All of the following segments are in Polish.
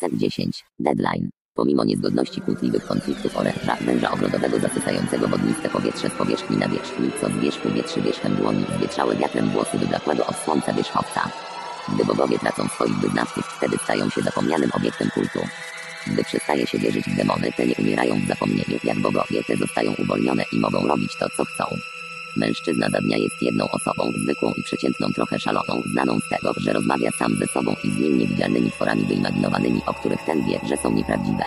Set 10. Deadline. Pomimo niezgodności kłótliwych konfliktów oręża, węża ogrodowego zasysającego wodniste powietrze z powierzchni na wierzchni, co z wierzchu wietrzy wierzchem dłoni, zwietrzały wiatrem włosy wyblakłego od słońca wierzchowca. Gdy bogowie tracą swoich wyznawców, wtedy stają się zapomnianym obiektem kultu. Gdy przestaje się wierzyć w demony, te nie umierają w zapomnieniu, jak bogowie, te zostają uwolnione i mogą robić to, co chcą. Mężczyzna za dnia jest jedną osobą, zwykłą i przeciętną, trochę szaloną, znaną z tego, że rozmawia sam ze sobą i z nim niewidzialnymi tworami wyimaginowanymi, o których ten wie, że są nieprawdziwe.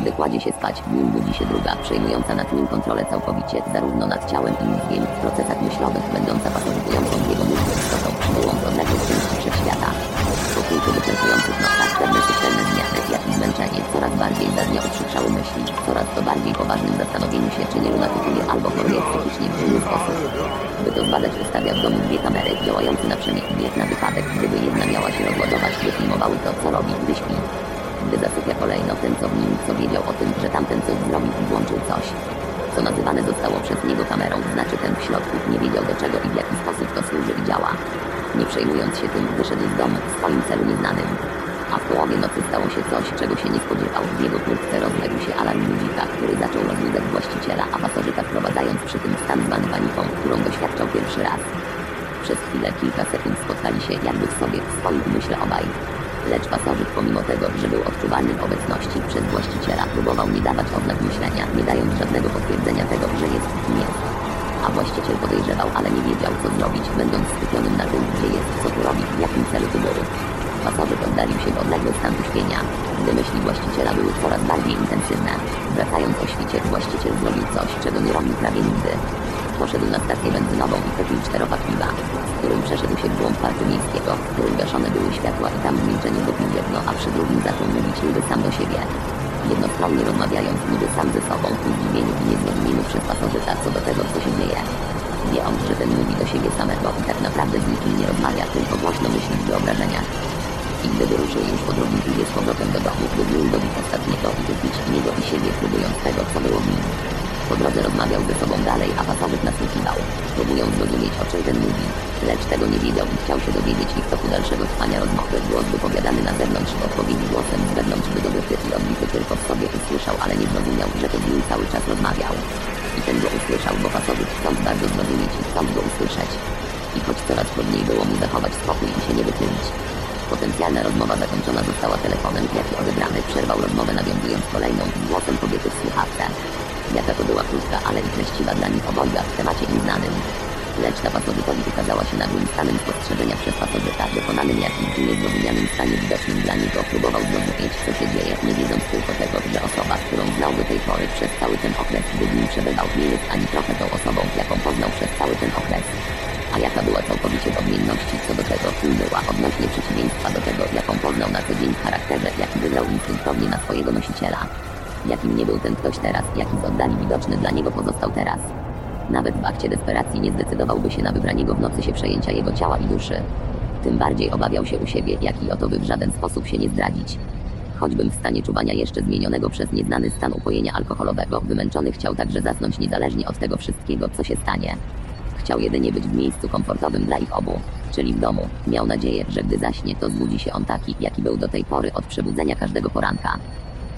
Gdy kładzie się spać, w nim budzi się druga, przejmująca nad nim kontrolę całkowicie, zarówno nad ciałem i mózgiem, w procesach myślowych, będąca pasożytującą myśli, coraz to bardziej poważnym zastanowieniu się, czy nie lunatykuje albo choruje psychicznie w inny sposób. By to zbadać, ustawia w domu dwie kamery, działające na przemian na wypadek, gdyby jedna miała się rozładować, by filmowały to, co robi, gdy śpi. Gdy zasypia kolejno ten, co w nim, co wiedział o tym, że tamten coś zrobił i włączył coś. Co nazywane zostało przez niego kamerą, znaczy ten w środku nie wiedział do czego i w jaki sposób to służy i działa. Nie przejmując się tym, wyszedł z domu w swoim celu nieznanym. Połowie nocy stało się coś, czego się nie spodziewał. W jego kurtce rozległ się alarm ludzika, który zaczął rozbudzać właściciela, a pasożyta wprowadzając przy tym stan zwany paniką, którą doświadczał pierwszy raz. Przez chwilę, kilka sekund spotkali się jakby w sobie, w swoim umyśle obaj. Lecz pasożyt pomimo tego, że był odczuwalny w obecności przez właściciela, próbował nie dawać oznak myślenia, nie dając żadnego potwierdzenia tego, że jest kim jest. A właściciel podejrzewał, ale nie wiedział co zrobić, będąc skupionym na tym, gdzie jest, co tu robi, w jakim celu tu był. Pasożyt oddalił się w odległy stan uśpienia, gdy myśli właściciela były coraz bardziej intensywne. Wracając o świcie, właściciel zrobił coś, czego nie robił prawie nigdy. Poszedł na stację benzynową i kupił czteropak piwa, z którym przeszedł się w głąb parku miejskiego, w którym gaszone były światła i tam w milczeniu dopił jedno, a przy drugim zaczął mówić niby sam do siebie. Jednostronnie rozmawiając niby sam ze sobą, w zdziwieniu i niezrozumieniu przez pasożyta co do tego, co się dzieje. Wie on, że ten mówi do siebie samego i tak naprawdę z nikim nie rozmawia, tylko głośno myśli w wyobrażeniach. I gdy wyruszył już piwie z powrotem do domu, próbując dobić ostatniego i wypić niego i siebie, próbując tego, co było nim. Po drodze rozmawiał ze sobą dalej, a pasożyt nasłuchiwał, próbując zrozumieć, o czym ten mówi. Lecz tego nie wiedział i chciał się dowiedzieć i w toku dalszego trwania rozmowy głos wypowiadany na zewnątrz odpowiedzi głosem z wewnątrz wydobyty i odbity tylko w sobie usłyszał, ale nie zrozumiał, że to nim cały czas rozmawiał. I ten go usłyszał, bo pasożyt chcąc bardzo zrozumieć i chcąc go usłyszeć. I choć coraz trudniej było mu zachować spokój i się nie wychylić. Potencjalna rozmowa zakończona została telefonem, jaki odebrany przerwał rozmowę nawiązując kolejną głosem kobiety w słuchawce. Jaka to była krótka, ale i treściwa dla nich obojga w temacie im. Lecz ta pasożytowi ukazała się nagłym stanem spostrzeżenia przez pasożyta, dokonanym jakimś niezrozumianym stanie widocznym dla niego. Próbował zrozumieć, co się dzieje, nie wiedząc tylko tego, że osoba, którą znał do tej pory przez cały ten okres, gdy w nim przebywał, nie jest ani trochę tą osobą, jaką poznał przez cały ten okres. A jaka była całkowicie w odmienności co do tego, kim była odnośnie przeciwieństwa do tego, jaką poznał na co dzień w charakterze, jaki wybrał instynktownie na swojego nosiciela. Jakim nie był ten ktoś teraz, jaki z oddali widoczny dla niego pozostał teraz. Nawet w akcie desperacji nie zdecydowałby się na wybranie go w nocy się przejęcia jego ciała i duszy. Tym bardziej obawiał się u siebie, jak i o to by w żaden sposób się nie zdradzić. Choćbym w stanie czuwania jeszcze zmienionego przez nieznany stan upojenia alkoholowego, wymęczony chciał także zasnąć niezależnie od tego wszystkiego, co się stanie. Chciał jedynie być w miejscu komfortowym dla ich obu, czyli w domu. Miał nadzieję, że gdy zaśnie, to zbudzi się on taki, jaki był do tej pory od przebudzenia każdego poranka.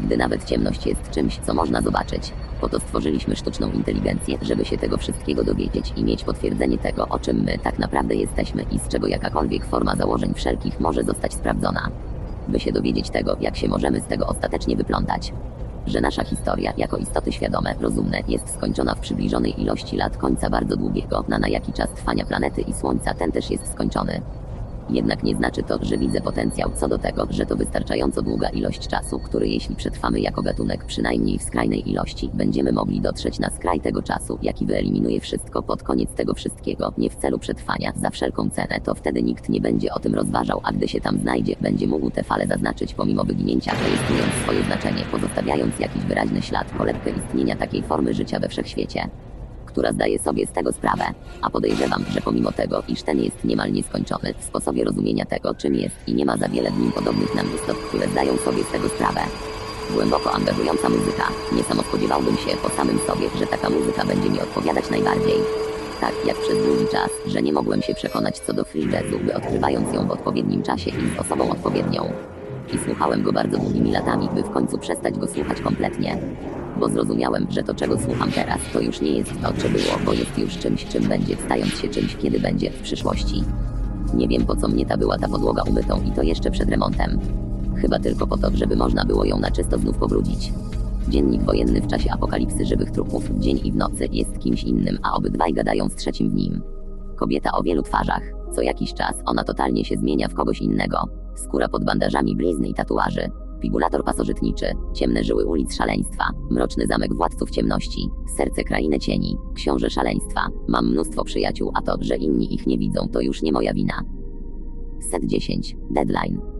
Gdy nawet ciemność jest czymś, co można zobaczyć. Po to stworzyliśmy sztuczną inteligencję, żeby się tego wszystkiego dowiedzieć i mieć potwierdzenie tego, o czym my tak naprawdę jesteśmy i z czego jakakolwiek forma założeń wszelkich może zostać sprawdzona. By się dowiedzieć tego, jak się możemy z tego ostatecznie wyplątać. Że nasza historia, jako istoty świadome, rozumne, jest skończona w przybliżonej ilości lat końca bardzo długiego, na na jaki czas trwania planety i Słońca ten też jest skończony. Jednak nie znaczy to, że widzę potencjał co do tego, że to wystarczająco długa ilość czasu, który jeśli przetrwamy jako gatunek przynajmniej w skrajnej ilości, będziemy mogli dotrzeć na skraj tego czasu, jaki wyeliminuje wszystko pod koniec tego wszystkiego, nie w celu przetrwania, za wszelką cenę, to wtedy nikt nie będzie o tym rozważał, a gdy się tam znajdzie, będzie mógł te fale zaznaczyć pomimo wyginięcia, rejestrując swoje znaczenie, pozostawiając jakiś wyraźny ślad, kolebkę istnienia takiej formy życia we wszechświecie która zdaje sobie z tego sprawę, a podejrzewam, że pomimo tego, iż ten jest niemal nieskończony w sposobie rozumienia tego, czym jest i nie ma za wiele w nim podobnych nam istot, które zdają sobie z tego sprawę. Głęboko angażująca muzyka. Nie samo spodziewałbym się po samym sobie, że taka muzyka będzie mi odpowiadać najbardziej. Tak jak przez długi czas, że nie mogłem się przekonać co do free jazzu, by odkrywając ją w odpowiednim czasie i z osobą odpowiednią. I słuchałem go bardzo długimi latami, by w końcu przestać go słuchać kompletnie. Bo zrozumiałem, że to czego słucham teraz, to już nie jest to, czy było, bo jest już czymś, czym będzie, stając się czymś, kiedy będzie w przyszłości. Nie wiem po co mnie ta była ta podłoga umytą i to jeszcze przed remontem. Chyba tylko po to, żeby można było ją na czysto znów pobrudzić. Dziennik wojenny w czasie apokalipsy żywych trupów dzień i w nocy jest kimś innym, a obydwaj gadają z trzecim w nim. Kobieta o wielu twarzach. Co jakiś czas ona totalnie się zmienia w kogoś innego. Skóra pod bandażami blizny i tatuaży. Figurator pasożytniczy, ciemne żyły ulic szaleństwa, mroczny zamek władców ciemności, serce krainy cieni, książę szaleństwa. Mam mnóstwo przyjaciół, a to, że inni ich nie widzą, to już nie moja wina. Set 10. Deadline.